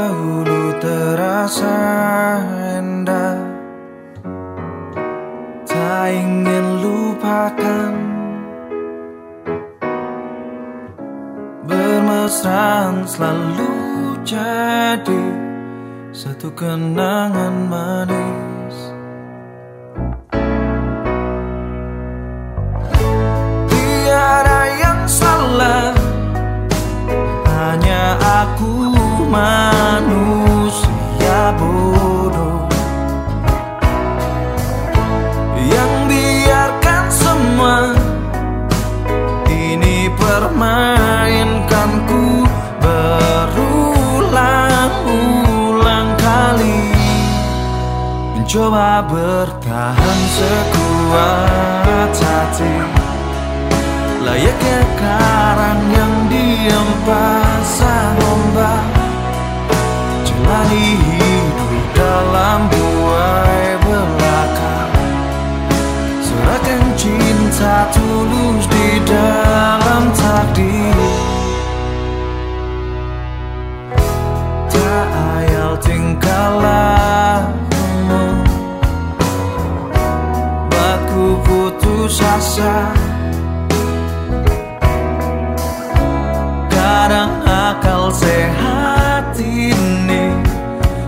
dahulu terasa indah. Tak ingin lupakan Bermesraan selalu jadi Satu kenangan manis. Tiada yang salah Hanya aku Ini permainkanku Berulang-ulang kali. Mencoba bertahan sekuat hati. Layaknya karang yang diam pasang ombak Jalani putus asa Kadang akal sehat ini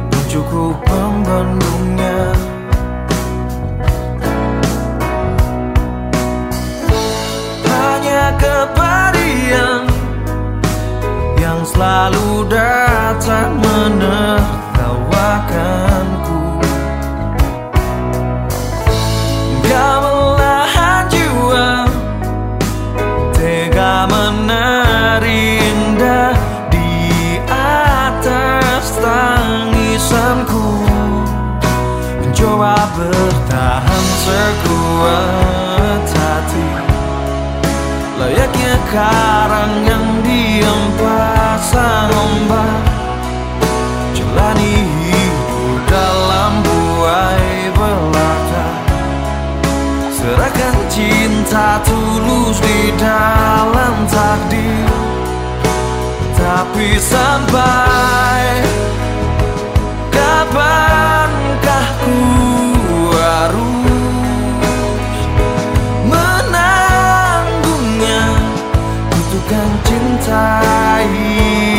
belum cukup membendungnya Hanya kepadian yang selalu datang menertawakanku bertahan sekuat hati. Layaknya karang yang diam pasang ombak Butuhkan cinta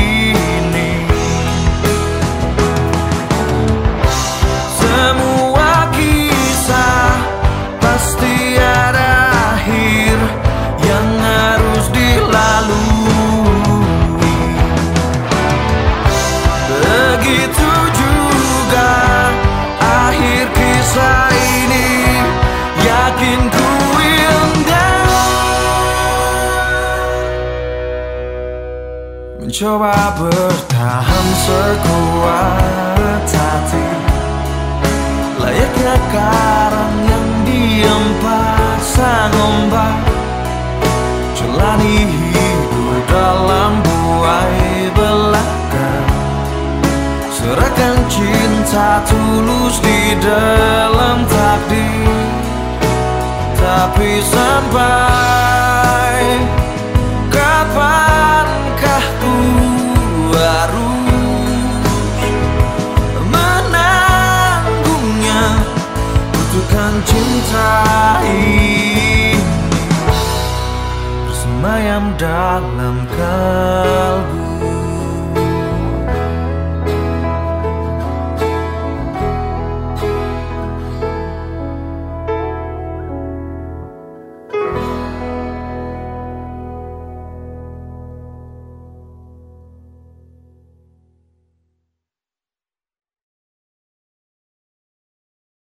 Mencoba bertahan sekuat hati. Layaknya karang yang diam pasang ombak Jalani hidup dalam buai belaka. Serahkan cinta tulus di dalam takdir. Tapi sampai bersemayam dalam kalbu.